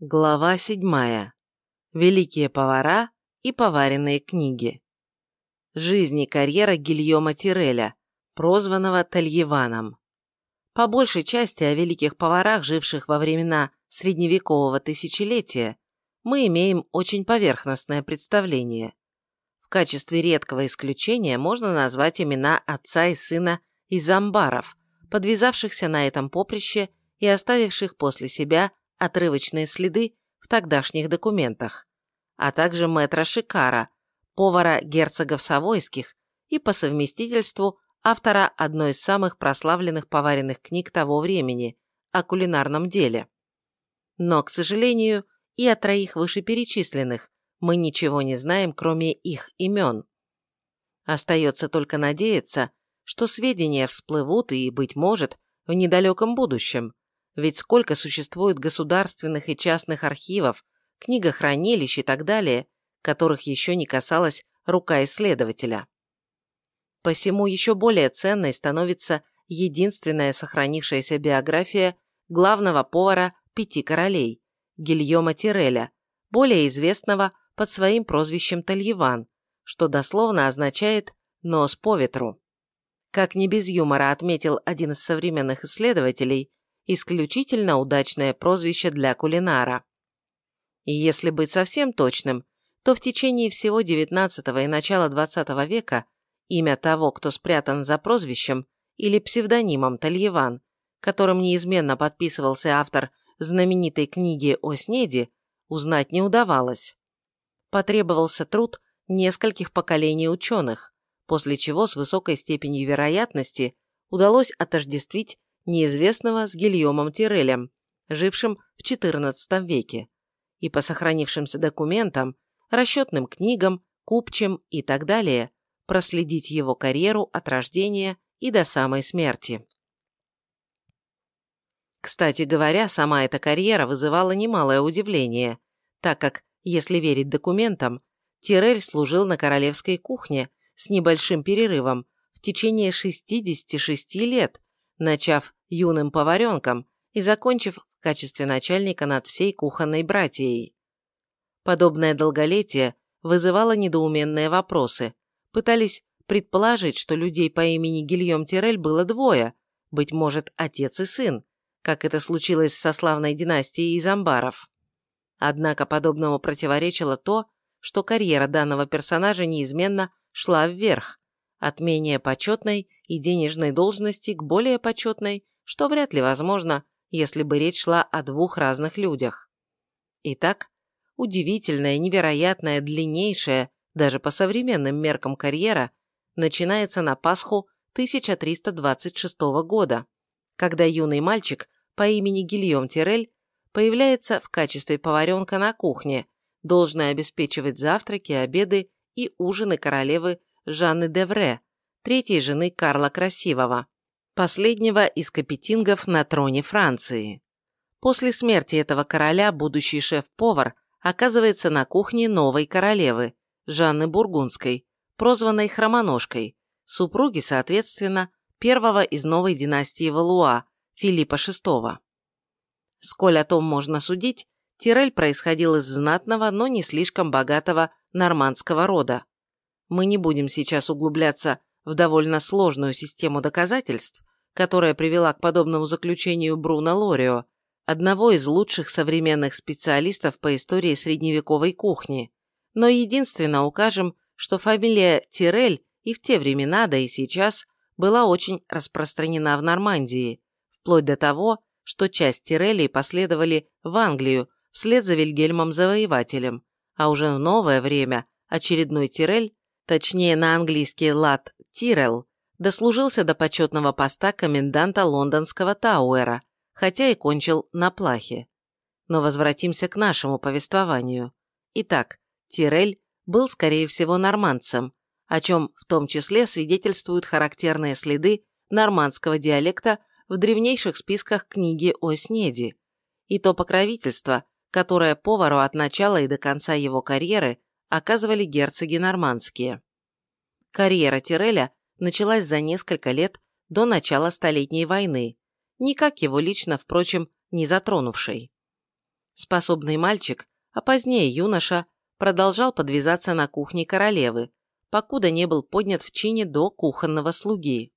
Глава седьмая. Великие повара и поваренные книги. Жизнь и карьера Гильома Тиреля, прозванного Тальеваном. По большей части о великих поварах, живших во времена средневекового тысячелетия, мы имеем очень поверхностное представление. В качестве редкого исключения можно назвать имена отца и сына из амбаров, подвязавшихся на этом поприще и оставивших после себя отрывочные следы в тогдашних документах, а также мэтра Шикара, повара герцогов Савойских и по совместительству автора одной из самых прославленных поваренных книг того времени о кулинарном деле. Но, к сожалению, и о троих вышеперечисленных мы ничего не знаем, кроме их имен. Остается только надеяться, что сведения всплывут и, быть может, в недалеком будущем, ведь сколько существует государственных и частных архивов, книгохранилищ и так далее, которых еще не касалась рука исследователя. Посему еще более ценной становится единственная сохранившаяся биография главного повара пяти королей, Гильома Тиреля, более известного под своим прозвищем Тальеван, что дословно означает «нос по ветру». Как не без юмора отметил один из современных исследователей, исключительно удачное прозвище для кулинара. И если быть совсем точным, то в течение всего XIX и начала XX века имя того, кто спрятан за прозвищем или псевдонимом Тальеван, которым неизменно подписывался автор знаменитой книги о снеди, узнать не удавалось. Потребовался труд нескольких поколений ученых, после чего с высокой степенью вероятности удалось отождествить неизвестного с Гильомом Тирелем, жившим в XIV веке, и по сохранившимся документам, расчетным книгам, купчим и так далее, проследить его карьеру от рождения и до самой смерти. Кстати говоря, сама эта карьера вызывала немалое удивление, так как, если верить документам, Тирель служил на королевской кухне с небольшим перерывом в течение 66 лет, начав юным поваренком и закончив в качестве начальника над всей кухонной братьей. Подобное долголетие вызывало недоуменные вопросы. Пытались предположить, что людей по имени Гильем Тирель было двое, быть может, отец и сын, как это случилось со славной династией Изамбаров. Однако подобному противоречило то, что карьера данного персонажа неизменно шла вверх, от менее почетной и денежной должности к более почетной что вряд ли возможно, если бы речь шла о двух разных людях. Итак, удивительная, невероятная, длиннейшая, даже по современным меркам карьера, начинается на Пасху 1326 года, когда юный мальчик по имени Гильем Тирель появляется в качестве поваренка на кухне, должен обеспечивать завтраки, обеды и ужины королевы Жанны Девре, третьей жены Карла Красивого последнего из капетингов на троне Франции. После смерти этого короля будущий шеф-повар оказывается на кухне новой королевы, Жанны Бургундской, прозванной Хромоножкой, супруги, соответственно, первого из новой династии Валуа, Филиппа VI. Сколь о том можно судить, Тирель происходил из знатного, но не слишком богатого нормандского рода. Мы не будем сейчас углубляться в довольно сложную систему доказательств, которая привела к подобному заключению Бруно Лорио, одного из лучших современных специалистов по истории средневековой кухни. Но единственно укажем, что фамилия Тирель и в те времена, да и сейчас, была очень распространена в Нормандии, вплоть до того, что часть Тирелей последовали в Англию вслед за Вильгельмом Завоевателем, а уже в новое время очередной Тирель, точнее на английский лад Тирел, дослужился до почетного поста коменданта лондонского Тауэра, хотя и кончил на плахе. Но возвратимся к нашему повествованию. Итак, Тирель был, скорее всего, нормандцем, о чем в том числе свидетельствуют характерные следы нормандского диалекта в древнейших списках книги о снеди, и то покровительство, которое повару от начала и до конца его карьеры оказывали герцоги нормандские. Карьера Тиреля началась за несколько лет до начала Столетней войны, никак его лично, впрочем, не затронувшей. Способный мальчик, а позднее юноша, продолжал подвязаться на кухне королевы, покуда не был поднят в чине до кухонного слуги.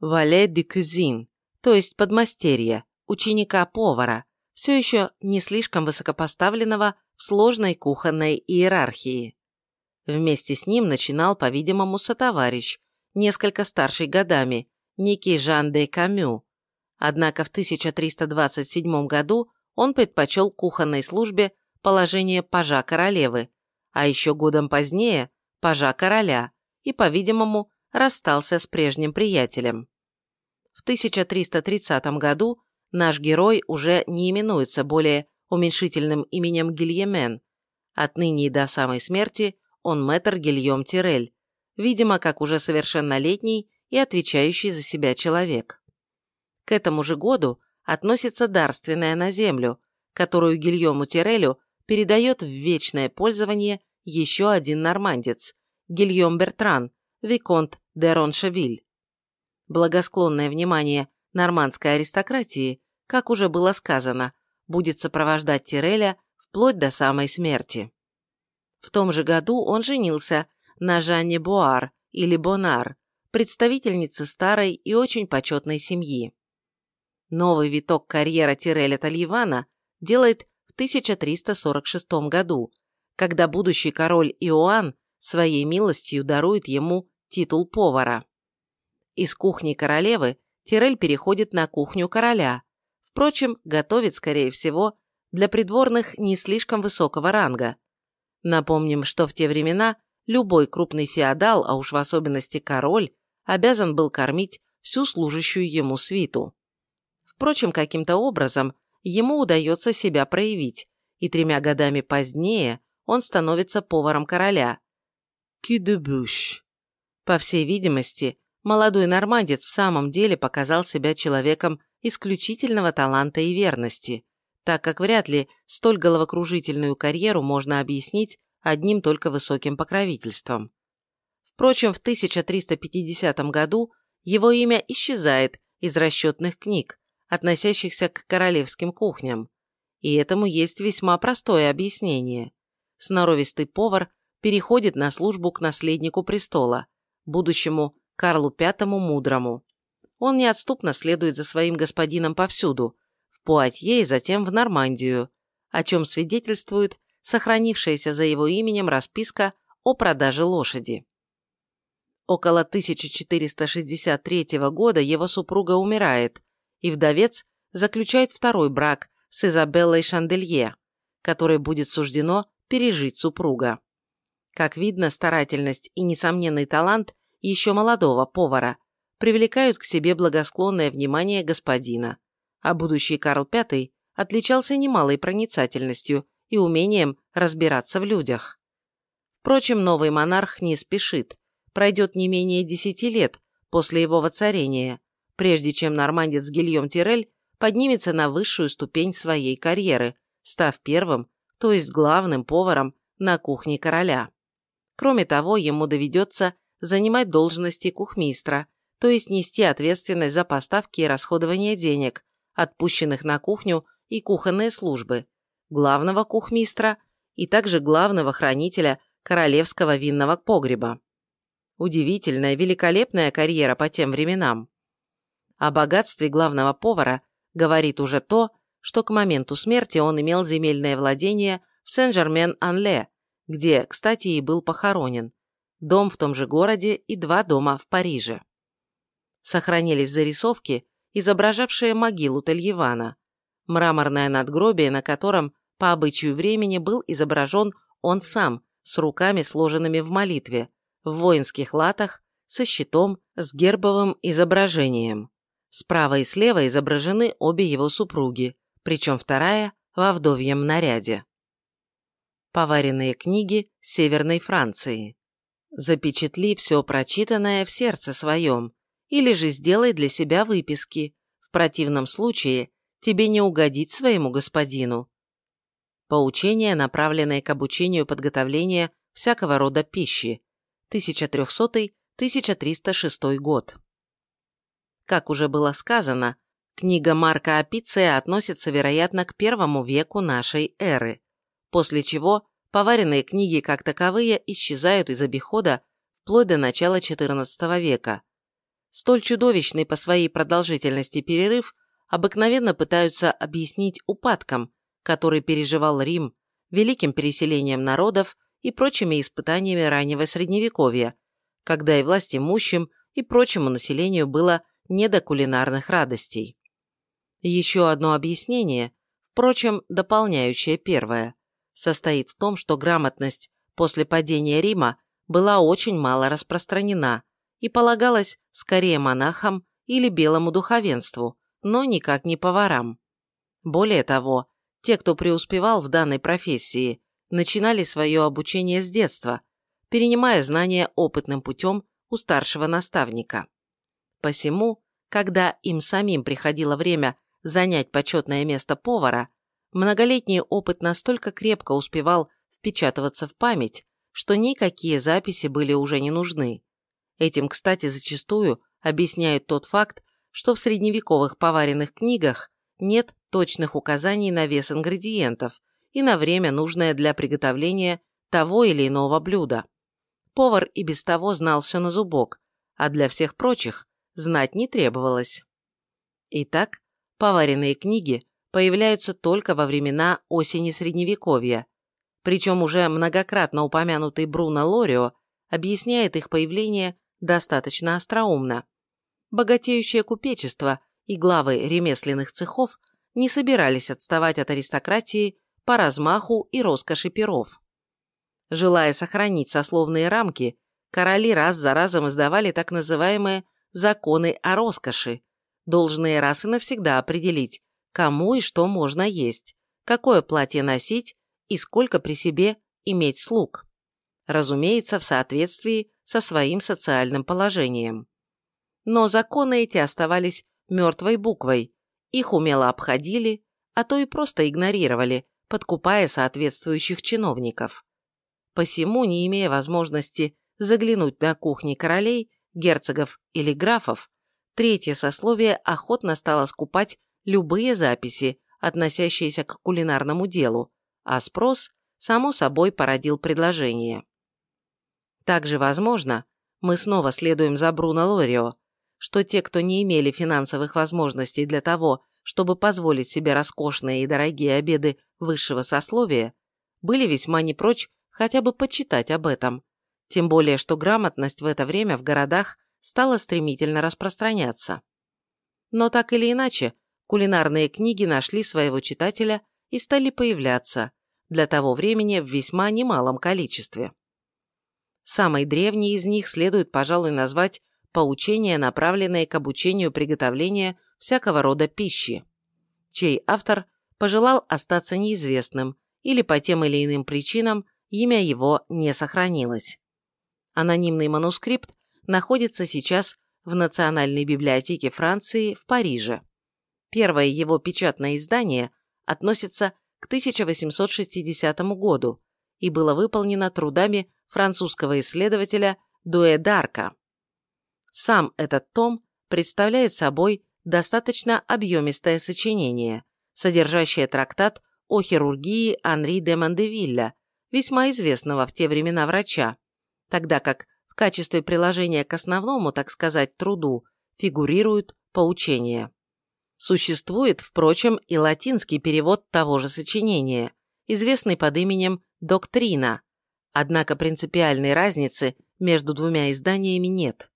Вале де кюзин, то есть подмастерье, ученика-повара, все еще не слишком высокопоставленного в сложной кухонной иерархии. Вместе с ним начинал, по-видимому, сотоварищ, несколько старший годами, некий Жан де Камю. Однако в 1327 году он предпочел кухонной службе положение пажа королевы, а еще годом позднее – пажа короля, и, по-видимому, расстался с прежним приятелем. В 1330 году наш герой уже не именуется более уменьшительным именем Гильемен. Отныне и до самой смерти он мэтр Гильем Тирель, видимо, как уже совершеннолетний и отвечающий за себя человек. К этому же году относится дарственная на землю, которую Гильому Тирелю передает в вечное пользование еще один нормандец – Гильем Бертран, Виконт де Роншевиль. Благосклонное внимание нормандской аристократии, как уже было сказано, будет сопровождать Тиреля вплоть до самой смерти. В том же году он женился на Жанне Буар или Бонар, представительнице старой и очень почетной семьи. Новый виток карьера Тиреля Тальевана делает в 1346 году, когда будущий король Иоанн своей милостью дарует ему титул повара. Из кухни королевы Тирель переходит на кухню короля, впрочем, готовит, скорее всего, для придворных не слишком высокого ранга. Напомним, что в те времена любой крупный феодал, а уж в особенности король, обязан был кормить всю служащую ему свиту. Впрочем, каким-то образом ему удается себя проявить, и тремя годами позднее он становится поваром короля. Кюдебуш. По всей видимости, молодой нормандец в самом деле показал себя человеком исключительного таланта и верности, так как вряд ли столь головокружительную карьеру можно объяснить одним только высоким покровительством. Впрочем, в 1350 году его имя исчезает из расчетных книг, относящихся к королевским кухням, и этому есть весьма простое объяснение. Сноровистый повар переходит на службу к наследнику престола, будущему Карлу V Мудрому. Он неотступно следует за своим господином повсюду, в Пуатье и затем в Нормандию, о чем свидетельствует сохранившаяся за его именем расписка о продаже лошади. Около 1463 года его супруга умирает, и вдовец заключает второй брак с Изабеллой Шанделье, которой будет суждено пережить супруга. Как видно, старательность и несомненный талант еще молодого повара привлекают к себе благосклонное внимание господина, а будущий Карл V отличался немалой проницательностью и умением разбираться в людях. Впрочем, новый монарх не спешит, пройдет не менее десяти лет после его воцарения, прежде чем нормандец Гильем Тирель поднимется на высшую ступень своей карьеры, став первым, то есть главным поваром на кухне короля. Кроме того, ему доведется занимать должности кухмистра, то есть нести ответственность за поставки и расходование денег, отпущенных на кухню и кухонные службы, главного кухмистра и также главного хранителя королевского винного погреба. Удивительная, великолепная карьера по тем временам. О богатстве главного повара говорит уже то, что к моменту смерти он имел земельное владение в Сен-Жермен-Анле, где, кстати, и был похоронен, дом в том же городе и два дома в Париже. Сохранились зарисовки, изображавшие могилу Тельевана, мраморное надгробие, на котором, по обычаю времени, был изображен он сам, с руками сложенными в молитве, в воинских латах, со щитом, с гербовым изображением. Справа и слева изображены обе его супруги, причем вторая во вдовьем наряде. Поваренные книги Северной Франции. Запечатли все прочитанное в сердце своем, или же сделай для себя выписки, в противном случае тебе не угодить своему господину. Поучения, направленные к обучению подготовления всякого рода пищи, 1300-1306 год. Как уже было сказано, Книга Марка Апиция относится, вероятно, к первому веку нашей эры, после чего поваренные книги как таковые исчезают из обихода вплоть до начала XIV века. Столь чудовищный по своей продолжительности перерыв обыкновенно пытаются объяснить упадком, который переживал Рим, великим переселением народов и прочими испытаниями раннего Средневековья, когда и власть имущим, и прочему населению было не до кулинарных радостей. Еще одно объяснение, впрочем, дополняющее первое, состоит в том, что грамотность после падения Рима была очень мало распространена и полагалась скорее монахам или белому духовенству, но никак не поварам. Более того, те, кто преуспевал в данной профессии, начинали свое обучение с детства, перенимая знания опытным путем у старшего наставника. Посему, когда им самим приходило время занять почетное место повара, многолетний опыт настолько крепко успевал впечатываться в память, что никакие записи были уже не нужны. Этим, кстати, зачастую объясняют тот факт, что в средневековых поваренных книгах нет точных указаний на вес ингредиентов и на время, нужное для приготовления того или иного блюда. Повар и без того знал все на зубок, а для всех прочих знать не требовалось. Итак, поваренные книги появляются только во времена осени Средневековья, причем уже многократно упомянутый Бруно Лорио объясняет их появление достаточно остроумно богатеющее купечество и главы ремесленных цехов не собирались отставать от аристократии по размаху и роскоши перов. Желая сохранить сословные рамки, короли раз за разом издавали так называемые «законы о роскоши», должные раз и навсегда определить, кому и что можно есть, какое платье носить и сколько при себе иметь слуг. Разумеется, в соответствии со своим социальным положением. Но законы эти оставались мертвой буквой, их умело обходили, а то и просто игнорировали, подкупая соответствующих чиновников. Посему, не имея возможности заглянуть на кухни королей, герцогов или графов, третье сословие охотно стало скупать любые записи, относящиеся к кулинарному делу, а спрос, само собой, породил предложение. Также, возможно, мы снова следуем за Бруно Лорио, что те, кто не имели финансовых возможностей для того, чтобы позволить себе роскошные и дорогие обеды высшего сословия, были весьма не прочь хотя бы почитать об этом. Тем более, что грамотность в это время в городах стала стремительно распространяться. Но так или иначе, кулинарные книги нашли своего читателя и стали появляться, для того времени в весьма немалом количестве. Самой древней из них следует, пожалуй, назвать поучения, направленные к обучению приготовления всякого рода пищи, чей автор пожелал остаться неизвестным или по тем или иным причинам имя его не сохранилось. Анонимный манускрипт находится сейчас в Национальной библиотеке Франции в Париже. Первое его печатное издание относится к 1860 году и было выполнено трудами французского исследователя Дуэ Дарка. Сам этот том представляет собой достаточно объемистое сочинение, содержащее трактат о хирургии Анри де Мандевилля, весьма известного в те времена врача, тогда как в качестве приложения к основному, так сказать, труду фигурируют поучения. Существует, впрочем, и латинский перевод того же сочинения, известный под именем «Доктрина», однако принципиальной разницы между двумя изданиями нет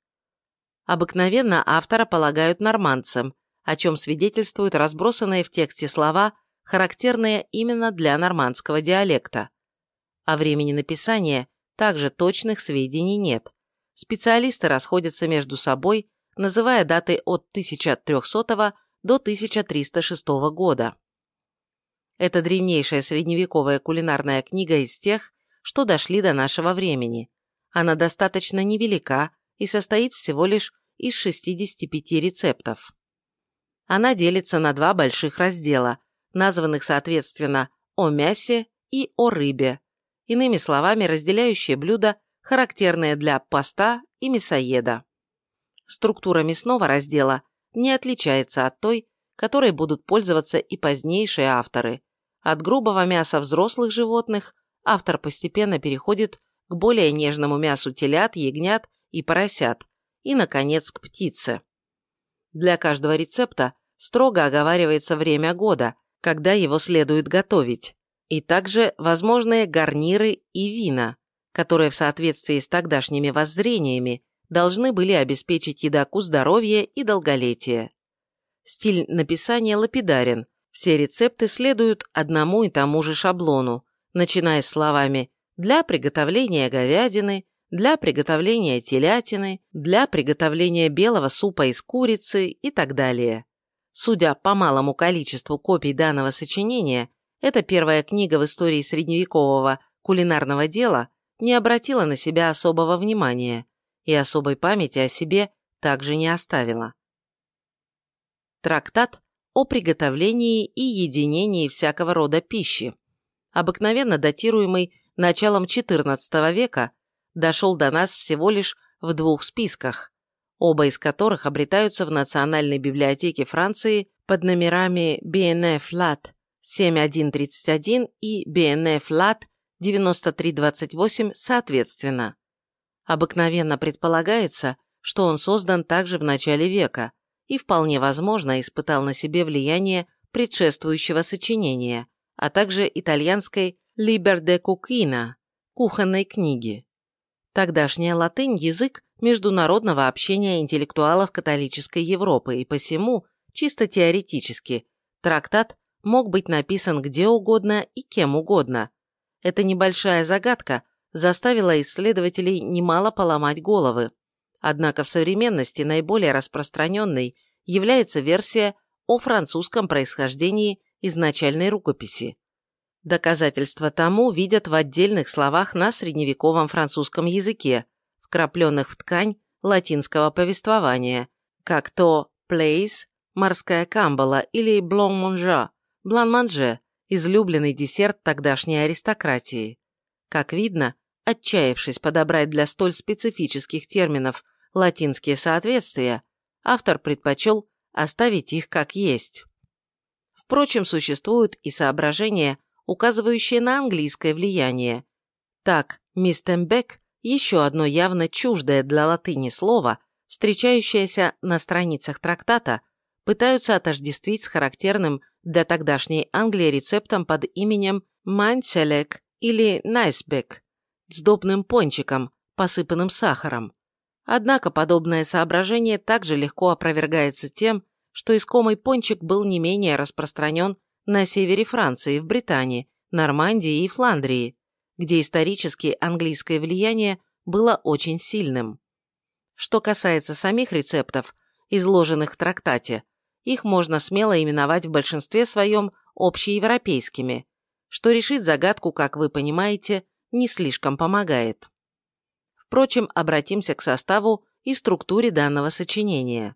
обыкновенно автора полагают нормандцем, о чем свидетельствуют разбросанные в тексте слова, характерные именно для нормандского диалекта. О времени написания также точных сведений нет. Специалисты расходятся между собой, называя даты от 1300 до 1306 года. Это древнейшая средневековая кулинарная книга из тех, что дошли до нашего времени. Она достаточно невелика и состоит всего лишь из 65 рецептов. Она делится на два больших раздела, названных соответственно «о мясе» и «о рыбе», иными словами, разделяющие блюда, характерные для поста и мясоеда. Структура мясного раздела не отличается от той, которой будут пользоваться и позднейшие авторы. От грубого мяса взрослых животных автор постепенно переходит к более нежному мясу телят, ягнят и поросят, и, наконец, к птице. Для каждого рецепта строго оговаривается время года, когда его следует готовить, и также возможные гарниры и вина, которые в соответствии с тогдашними воззрениями должны были обеспечить едоку здоровье и долголетие. Стиль написания лапидарен, все рецепты следуют одному и тому же шаблону, начиная с словами «для приготовления говядины», «для приготовления телятины», «для приготовления белого супа из курицы» и так далее. Судя по малому количеству копий данного сочинения, эта первая книга в истории средневекового кулинарного дела не обратила на себя особого внимания и особой памяти о себе также не оставила. Трактат о приготовлении и единении всякого рода пищи, обыкновенно датируемый началом XIV века, дошел до нас всего лишь в двух списках, оба из которых обретаются в Национальной библиотеке Франции под номерами BNF LAT 7131 и BNF LAT 9328 соответственно. Обыкновенно предполагается, что он создан также в начале века и вполне возможно испытал на себе влияние предшествующего сочинения, а также итальянской «Liber de Cucina» – кухонной книги. Тогдашняя латынь – язык международного общения интеллектуалов католической Европы, и посему, чисто теоретически, трактат мог быть написан где угодно и кем угодно. Эта небольшая загадка заставила исследователей немало поломать головы. Однако в современности наиболее распространенной является версия о французском происхождении изначальной рукописи. Доказательства тому видят в отдельных словах на средневековом французском языке, вкрапленных в ткань латинского повествования, как то «place», «морская камбала» или «блон-монжа», «блан-манже», излюбленный десерт тогдашней аристократии. Как видно, отчаявшись подобрать для столь специфических терминов латинские соответствия, автор предпочел оставить их как есть. Впрочем, существуют и соображения, указывающие на английское влияние. Так, мистембек – еще одно явно чуждое для латыни слово, встречающееся на страницах трактата, пытаются отождествить с характерным для тогдашней Англии рецептом под именем манчелек или найсбек – сдобным пончиком, посыпанным сахаром. Однако подобное соображение также легко опровергается тем, что искомый пончик был не менее распространен на севере Франции, в Британии, Нормандии и Фландрии, где исторически английское влияние было очень сильным. Что касается самих рецептов, изложенных в трактате, их можно смело именовать в большинстве своем общеевропейскими, что решить загадку, как вы понимаете, не слишком помогает. Впрочем, обратимся к составу и структуре данного сочинения.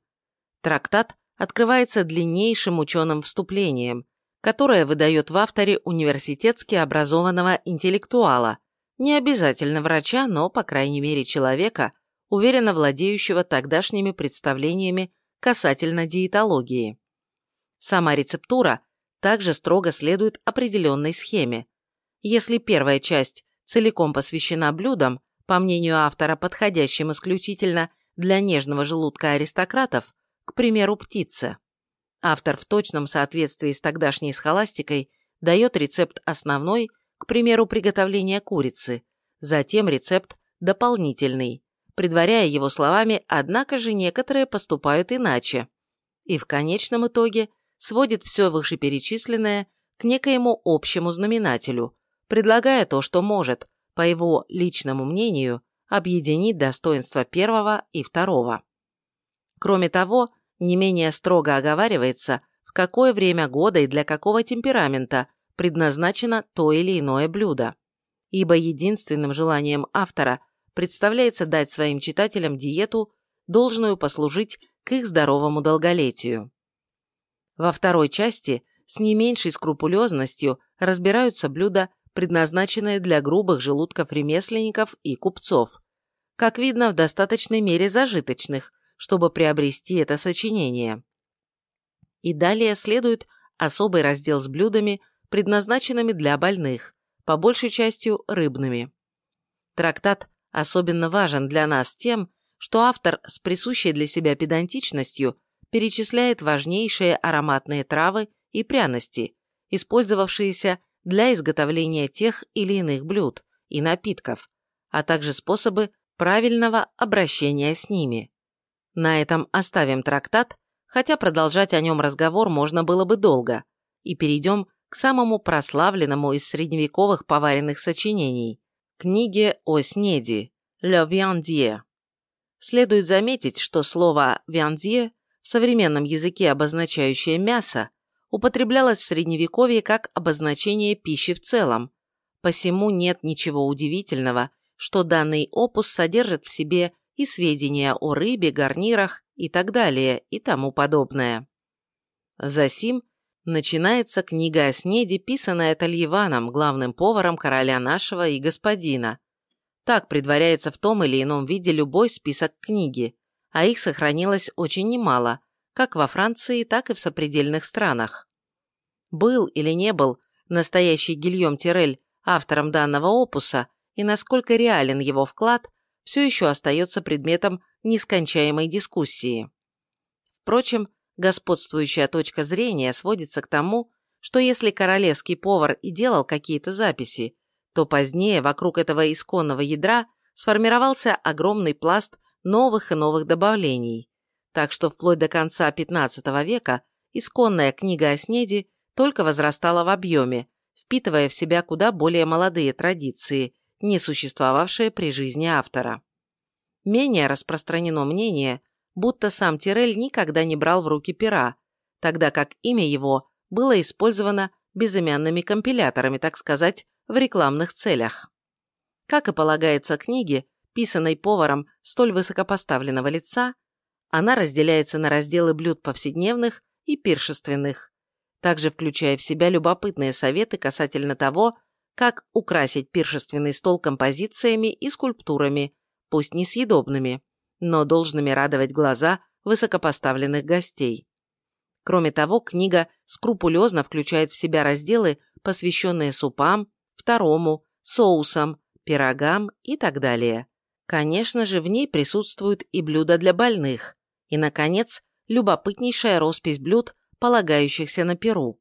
Трактат открывается длиннейшим ученым вступлением, которое выдает в авторе университетски образованного интеллектуала, не обязательно врача, но, по крайней мере, человека, уверенно владеющего тогдашними представлениями касательно диетологии. Сама рецептура также строго следует определенной схеме. Если первая часть целиком посвящена блюдам, по мнению автора, подходящим исключительно для нежного желудка аристократов, к примеру, птицы. Автор в точном соответствии с тогдашней схоластикой дает рецепт основной, к примеру, приготовления курицы, затем рецепт дополнительный, предваряя его словами «однако же некоторые поступают иначе», и в конечном итоге сводит все вышеперечисленное к некоему общему знаменателю, предлагая то, что может, по его личному мнению, объединить достоинства первого и второго. Кроме того, не менее строго оговаривается, в какое время года и для какого темперамента предназначено то или иное блюдо. Ибо единственным желанием автора представляется дать своим читателям диету, должную послужить к их здоровому долголетию. Во второй части с не меньшей скрупулезностью разбираются блюда предназначенные для грубых желудков ремесленников и купцов, как видно, в достаточной мере зажиточных, чтобы приобрести это сочинение. И далее следует особый раздел с блюдами, предназначенными для больных, по большей частью рыбными. Трактат особенно важен для нас тем, что автор с присущей для себя педантичностью перечисляет важнейшие ароматные травы и пряности, использовавшиеся для изготовления тех или иных блюд и напитков, а также способы правильного обращения с ними. На этом оставим трактат, хотя продолжать о нем разговор можно было бы долго, и перейдем к самому прославленному из средневековых поваренных сочинений – книге о снеди «Le Viandier». Следует заметить, что слово «viandier» в современном языке, обозначающее мясо, употреблялось в Средневековье как обозначение пищи в целом, посему нет ничего удивительного, что данный опус содержит в себе и сведения о рыбе, гарнирах и так далее и тому подобное. Засим начинается книга о снеди, писанная Тальеваном, главным поваром короля нашего и господина. Так предваряется в том или ином виде любой список книги, а их сохранилось очень немало, как во Франции, так и в сопредельных странах. Был или не был настоящий Гильем Тирель автором данного опуса и насколько реален его вклад, все еще остается предметом нескончаемой дискуссии. Впрочем, господствующая точка зрения сводится к тому, что если королевский повар и делал какие-то записи, то позднее вокруг этого исконного ядра сформировался огромный пласт новых и новых добавлений, так что вплоть до конца XV века исконная книга о снеди только возрастала в объеме, впитывая в себя куда более молодые традиции, не существовавшие при жизни автора. Менее распространено мнение, будто сам Тирель никогда не брал в руки пера, тогда как имя его было использовано безымянными компиляторами, так сказать, в рекламных целях. Как и полагается книге, писанной поваром столь высокопоставленного лица, она разделяется на разделы блюд повседневных и пиршественных, также включая в себя любопытные советы касательно того, как украсить пиршественный стол композициями и скульптурами, пусть несъедобными, но должными радовать глаза высокопоставленных гостей. Кроме того, книга скрупулезно включает в себя разделы, посвященные супам, второму, соусам, пирогам и так далее. Конечно же, в ней присутствуют и блюда для больных. И, наконец, любопытнейшая роспись блюд полагающихся на Перу.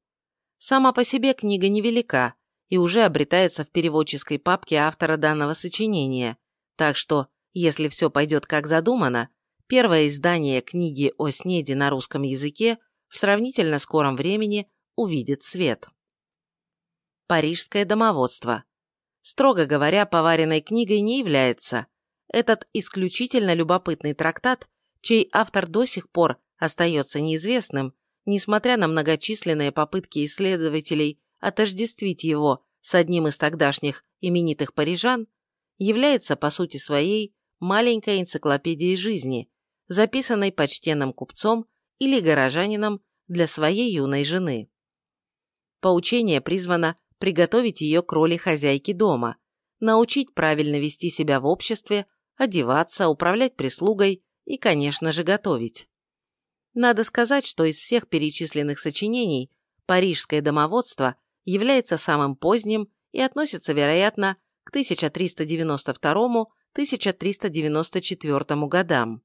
Сама по себе книга невелика и уже обретается в переводческой папке автора данного сочинения, так что, если все пойдет как задумано, первое издание книги о снеди на русском языке в сравнительно скором времени увидит свет. Парижское домоводство. Строго говоря, поваренной книгой не является. Этот исключительно любопытный трактат, чей автор до сих пор остается неизвестным, несмотря на многочисленные попытки исследователей отождествить его с одним из тогдашних именитых парижан, является по сути своей маленькой энциклопедией жизни, записанной почтенным купцом или горожанином для своей юной жены. Поучение призвано приготовить ее к роли хозяйки дома, научить правильно вести себя в обществе, одеваться, управлять прислугой и, конечно же, готовить. Надо сказать, что из всех перечисленных сочинений «Парижское домоводство» является самым поздним и относится, вероятно, к 1392-1394 годам.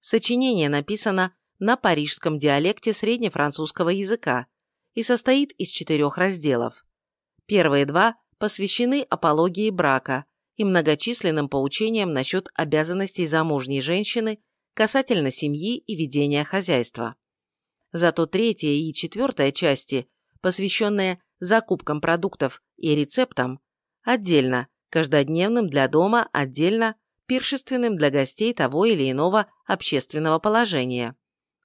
Сочинение написано на парижском диалекте среднефранцузского языка и состоит из четырех разделов. Первые два посвящены апологии брака и многочисленным поучениям насчет обязанностей замужней женщины касательно семьи и ведения хозяйства. Зато третья и четвертая части, посвященные закупкам продуктов и рецептам, отдельно, каждодневным для дома, отдельно, пиршественным для гостей того или иного общественного положения.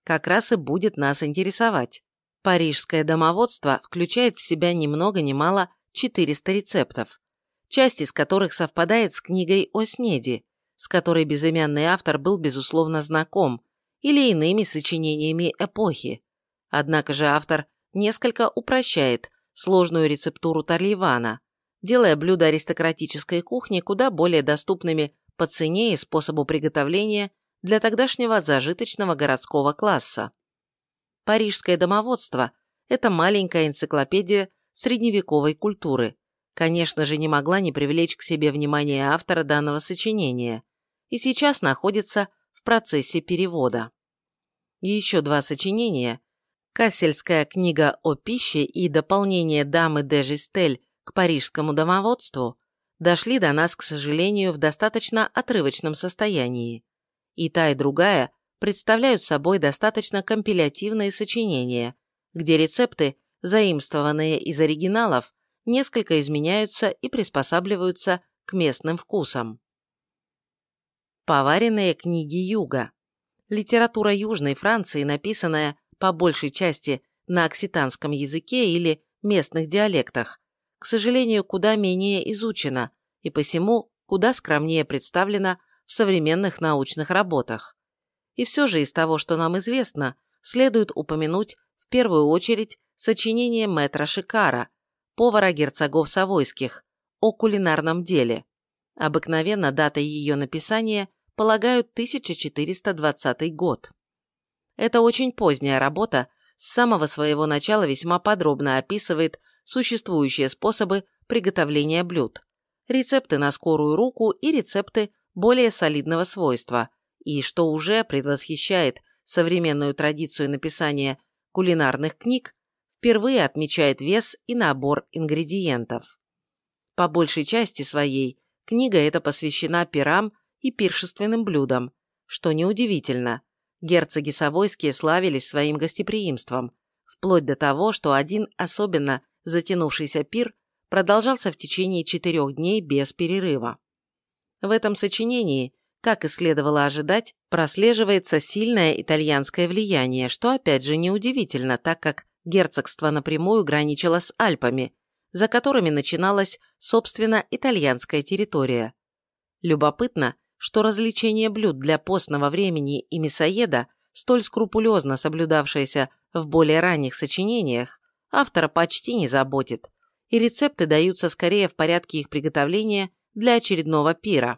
Как раз и будет нас интересовать. Парижское домоводство включает в себя ни много ни мало 400 рецептов, часть из которых совпадает с книгой о снеди, с которой безымянный автор был, безусловно, знаком, или иными сочинениями эпохи. Однако же автор несколько упрощает сложную рецептуру Тарливана, делая блюда аристократической кухни куда более доступными по цене и способу приготовления для тогдашнего зажиточного городского класса. «Парижское домоводство» – это маленькая энциклопедия средневековой культуры. Конечно же, не могла не привлечь к себе внимание автора данного сочинения и сейчас находится в процессе перевода. Еще два сочинения Кассельская книга о пище и дополнение дамы де Жистель к парижскому домоводству дошли до нас, к сожалению, в достаточно отрывочном состоянии. И та, и другая представляют собой достаточно компилятивные сочинения, где рецепты, заимствованные из оригиналов, несколько изменяются и приспосабливаются к местным вкусам. Поваренные книги Юга. Литература Южной Франции, написанная по большей части на окситанском языке или местных диалектах, к сожалению, куда менее изучена и посему куда скромнее представлена в современных научных работах. И все же из того, что нам известно, следует упомянуть в первую очередь сочинение Мэтра Шикара, повара герцогов Савойских, о кулинарном деле. Обыкновенно датой ее написания полагают 1420 год. Это очень поздняя работа, с самого своего начала весьма подробно описывает существующие способы приготовления блюд, рецепты на скорую руку и рецепты более солидного свойства, и, что уже предвосхищает современную традицию написания кулинарных книг, впервые отмечает вес и набор ингредиентов. По большей части своей книга эта посвящена пирам и пиршественным блюдам, что неудивительно – Герцоги Савойские славились своим гостеприимством, вплоть до того, что один особенно затянувшийся пир продолжался в течение четырех дней без перерыва. В этом сочинении, как и следовало ожидать, прослеживается сильное итальянское влияние, что опять же неудивительно, так как герцогство напрямую граничило с Альпами, за которыми начиналась, собственно, итальянская территория. Любопытно, что развлечение блюд для постного времени и мясоеда, столь скрупулезно соблюдавшееся в более ранних сочинениях, автора почти не заботит, и рецепты даются скорее в порядке их приготовления для очередного пира.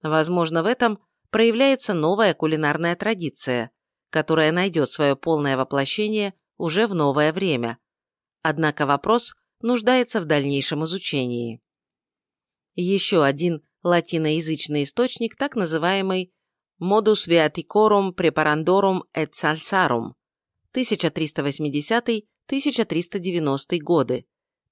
Возможно, в этом проявляется новая кулинарная традиция, которая найдет свое полное воплощение уже в новое время. Однако вопрос нуждается в дальнейшем изучении. Еще один латиноязычный источник, так называемый Modus Viaticorum Preparandorum et Salsarum 1380-1390 годы,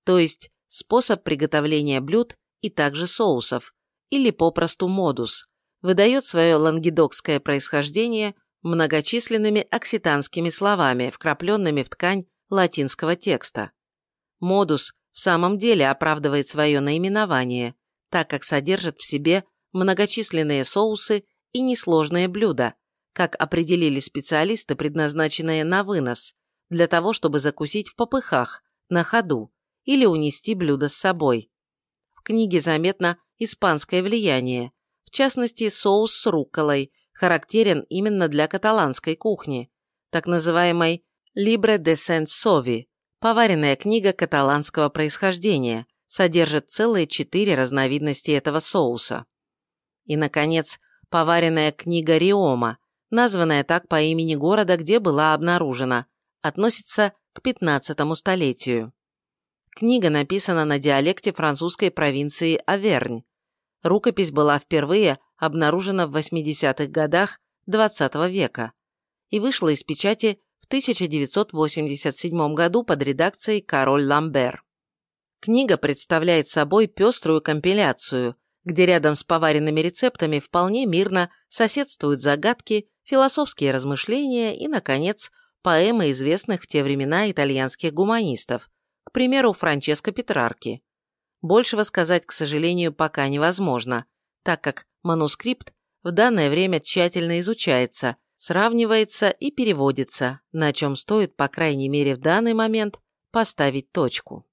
то есть способ приготовления блюд и также соусов, или попросту модус, выдает свое лангедокское происхождение многочисленными окситанскими словами, вкрапленными в ткань латинского текста. Модус в самом деле оправдывает свое наименование, так как содержит в себе многочисленные соусы и несложные блюда, как определили специалисты, предназначенные на вынос, для того, чтобы закусить в попыхах, на ходу или унести блюдо с собой. В книге заметно испанское влияние, в частности соус с рукколой, характерен именно для каталанской кухни, так называемой «Libre de Saint Sovi», поваренная книга каталанского происхождения, содержит целые четыре разновидности этого соуса. И, наконец, поваренная книга Риома, названная так по имени города, где была обнаружена, относится к 15 столетию. Книга написана на диалекте французской провинции Авернь. Рукопись была впервые обнаружена в 80-х годах XX века и вышла из печати в 1987 году под редакцией Кароль Ламбер. Книга представляет собой пеструю компиляцию, где рядом с поваренными рецептами вполне мирно соседствуют загадки, философские размышления и, наконец, поэмы известных в те времена итальянских гуманистов, к примеру, Франческо Петрарки. Большего сказать, к сожалению, пока невозможно, так как манускрипт в данное время тщательно изучается, сравнивается и переводится, на чем стоит, по крайней мере в данный момент, поставить точку.